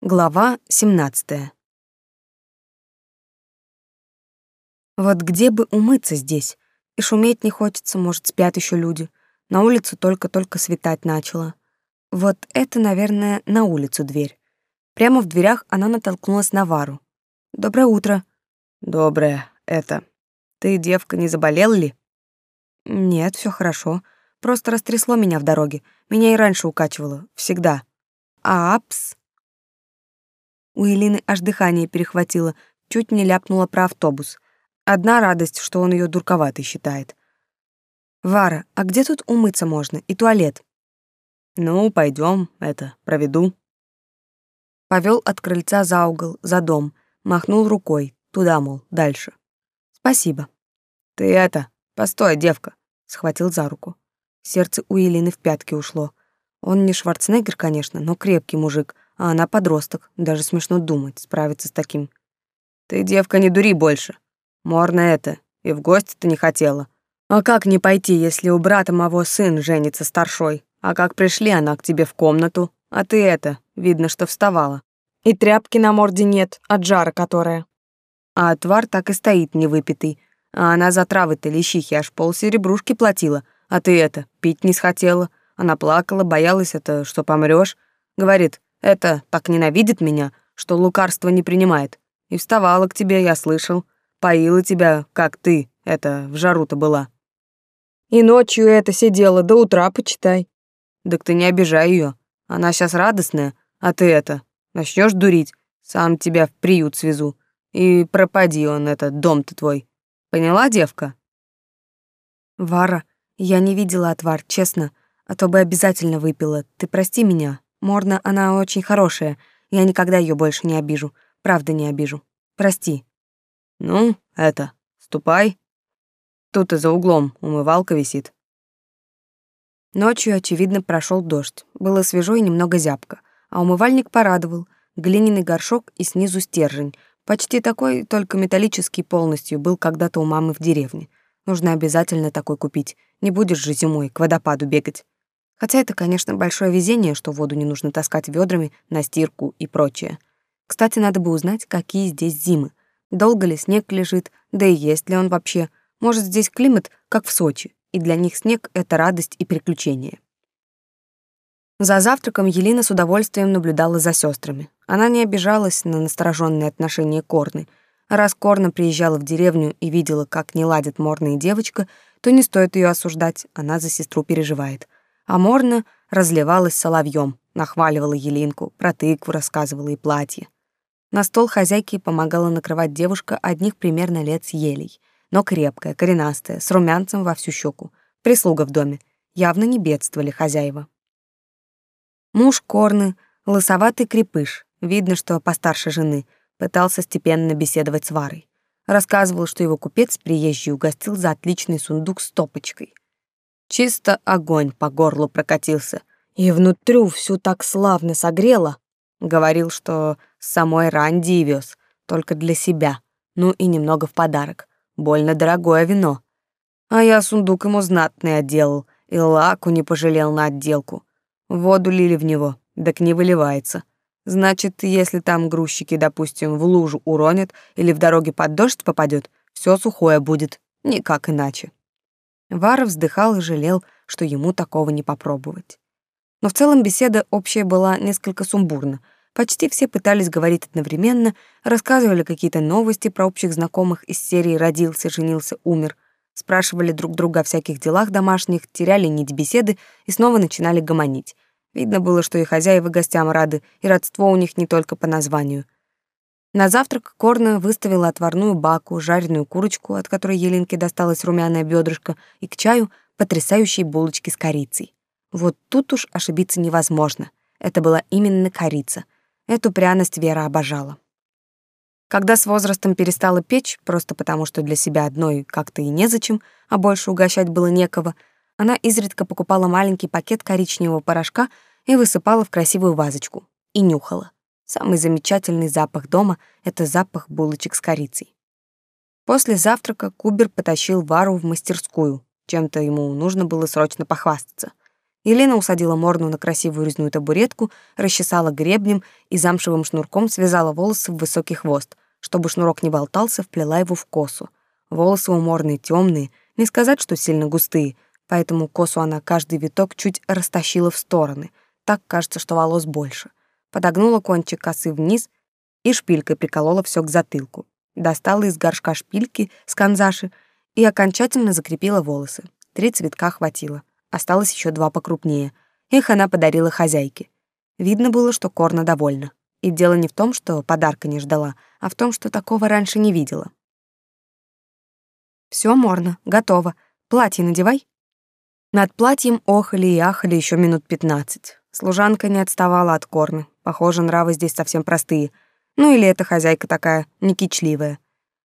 Глава 17. Вот где бы умыться здесь? И шуметь не хочется, может, спят еще люди. На улицу только-только светать начало. Вот это, наверное, на улицу дверь. Прямо в дверях она натолкнулась на Вару. «Доброе утро». «Доброе. Это... Ты, девка, не заболел ли?» «Нет, все хорошо. Просто растрясло меня в дороге. Меня и раньше укачивало. Всегда». «Апс», у Элины аж дыхание перехватило, чуть не ляпнула про автобус. Одна радость, что он ее дурковатой считает. «Вара, а где тут умыться можно? И туалет?» «Ну, пойдем, это, проведу». Повел от крыльца за угол, за дом, махнул рукой, туда, мол, дальше. «Спасибо». «Ты это, постой, девка», — схватил за руку. Сердце у Елены в пятки ушло. Он не Шварценеггер, конечно, но крепкий мужик — а она подросток, даже смешно думать, справиться с таким. Ты, девка, не дури больше. Морно это, и в гости ты не хотела. А как не пойти, если у брата моего сын женится старшой? А как пришли она к тебе в комнату, а ты это, видно, что вставала. И тряпки на морде нет, от жара которая. А отвар так и стоит невыпитый. А она за травы-то лещихи аж пол серебрушки платила, а ты это, пить не схотела. Она плакала, боялась это, что помрёшь. Говорит, это так ненавидит меня, что лекарства не принимает. И вставала к тебе, я слышал. Поила тебя, как ты, это, в жару-то была. И ночью это сидела, до утра почитай. Так ты не обижай ее. Она сейчас радостная, а ты это, начнешь дурить, сам тебя в приют свезу. И пропади он, этот дом-то твой. Поняла, девка? Вара, я не видела отвар, честно, а то бы обязательно выпила. Ты прости меня. Морна, она очень хорошая. Я никогда ее больше не обижу. Правда, не обижу. Прости. Ну, это, ступай. Тут и за углом умывалка висит. Ночью, очевидно, прошел дождь. Было свежо и немного зябко. А умывальник порадовал. Глиняный горшок и снизу стержень. Почти такой, только металлический полностью, был когда-то у мамы в деревне. Нужно обязательно такой купить. Не будешь же зимой к водопаду бегать. Хотя это, конечно, большое везение, что воду не нужно таскать ведрами на стирку и прочее. Кстати, надо бы узнать, какие здесь зимы. Долго ли снег лежит, да и есть ли он вообще. Может, здесь климат, как в Сочи, и для них снег — это радость и приключение. За завтраком Елена с удовольствием наблюдала за сестрами. Она не обижалась на настороженные отношения Корны. Раз Корна приезжала в деревню и видела, как не ладит Морна и девочка, то не стоит ее осуждать, она за сестру переживает — а Морна разливалась соловьем, нахваливала Елинку, про тыкву рассказывала и платье. На стол хозяйки помогала накрывать девушка одних примерно лет с елей, но крепкая, коренастая, с румянцем во всю щеку. Прислуга в доме. Явно не бедствовали хозяева. Муж Корны, лысоватый крепыш, видно, что постарше жены, пытался степенно беседовать с Варой. Рассказывал, что его купец приезжий угостил за отличный сундук с топочкой. Чисто огонь по горлу прокатился, и внутрю всю так славно согрело. Говорил, что самой Ранди вез, только для себя, ну и немного в подарок. Больно дорогое вино. А я сундук ему знатный отделал, и лаку не пожалел на отделку. Воду лили в него, так не выливается. Значит, если там грузчики, допустим, в лужу уронят или в дороге под дождь попадет, все сухое будет, никак иначе. Вара вздыхал и жалел, что ему такого не попробовать. Но в целом беседа общая была несколько сумбурна. Почти все пытались говорить одновременно, рассказывали какие-то новости про общих знакомых из серии «Родился, женился, умер», спрашивали друг друга о всяких делах домашних, теряли нить беседы и снова начинали гомонить. Видно было, что и хозяева гостям рады, и родство у них не только по названию — на завтрак Корна выставила отварную баку, жареную курочку, от которой Еленке досталась румяная бедрышко, и к чаю потрясающие булочки с корицей. Вот тут уж ошибиться невозможно. Это была именно корица. Эту пряность Вера обожала. Когда с возрастом перестала печь, просто потому что для себя одной как-то и незачем, а больше угощать было некого, она изредка покупала маленький пакет коричневого порошка и высыпала в красивую вазочку. И нюхала. Самый замечательный запах дома — это запах булочек с корицей. После завтрака Кубер потащил Вару в мастерскую. Чем-то ему нужно было срочно похвастаться. Елена усадила Морну на красивую резную табуретку, расчесала гребнем и замшевым шнурком связала волосы в высокий хвост. Чтобы шнурок не болтался, вплела его в косу. Волосы у Морны темные, не сказать, что сильно густые, поэтому косу она каждый виток чуть растащила в стороны. Так кажется, что волос больше. Подогнула кончик косы вниз и шпилькой приколола все к затылку. Достала из горшка шпильки с канзаши и окончательно закрепила волосы. Три цветка хватило. Осталось еще два покрупнее. Их она подарила хозяйке. Видно было, что Корна довольна. И дело не в том, что подарка не ждала, а в том, что такого раньше не видела. Все, Морна, готово. Платье надевай». Над платьем охали и ахали еще минут пятнадцать. Служанка не отставала от Корны. Похоже, нравы здесь совсем простые. Ну или эта хозяйка такая, некичливая.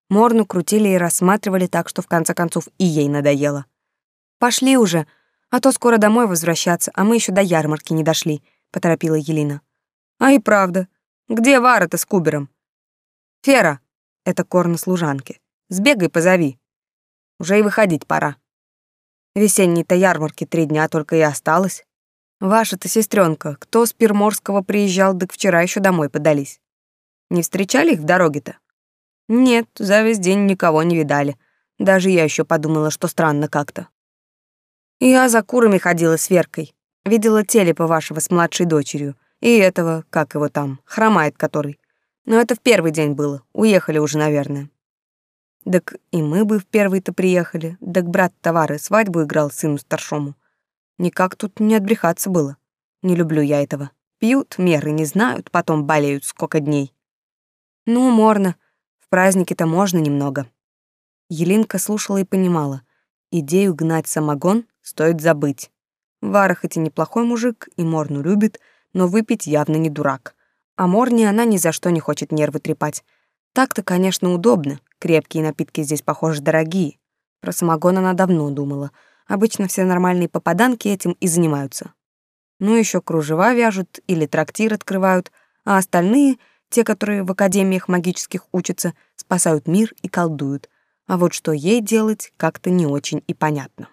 Морну крутили и рассматривали так, что в конце концов и ей надоело. «Пошли уже, а то скоро домой возвращаться, а мы еще до ярмарки не дошли», — поторопила Елена. «А и правда. Где Вара-то с Кубером?» «Фера!» — это корна служанки. «Сбегай, позови. Уже и выходить пора. Весенней-то ярмарки три дня только и осталось. Ваша-то сестренка, кто с Пирморского приезжал, так вчера еще домой подались. Не встречали их в дороге-то? Нет, за весь день никого не видали. Даже я еще подумала, что странно как-то. Я за курами ходила с Веркой. Видела телепа вашего с младшей дочерью. И этого, как его там, хромает который. Но это в первый день было. Уехали уже, наверное. Так и мы бы в первый-то приехали. Так брат товары свадьбу играл сыну старшому. Никак тут не отбрехаться было. Не люблю я этого. Пьют, меры не знают, потом болеют сколько дней. Ну, морно. В празднике-то можно немного. Елинка слушала и понимала. Идею гнать самогон стоит забыть. Вара хоть и неплохой мужик, и Морну любит, но выпить явно не дурак. А Морне она ни за что не хочет нервы трепать. Так-то, конечно, удобно. Крепкие напитки здесь, похоже, дорогие. Про самогон она давно думала. Обычно все нормальные попаданки этим и занимаются. Ну, еще кружева вяжут или трактир открывают, а остальные, те, которые в академиях магических учатся, спасают мир и колдуют. А вот что ей делать, как-то не очень и понятно.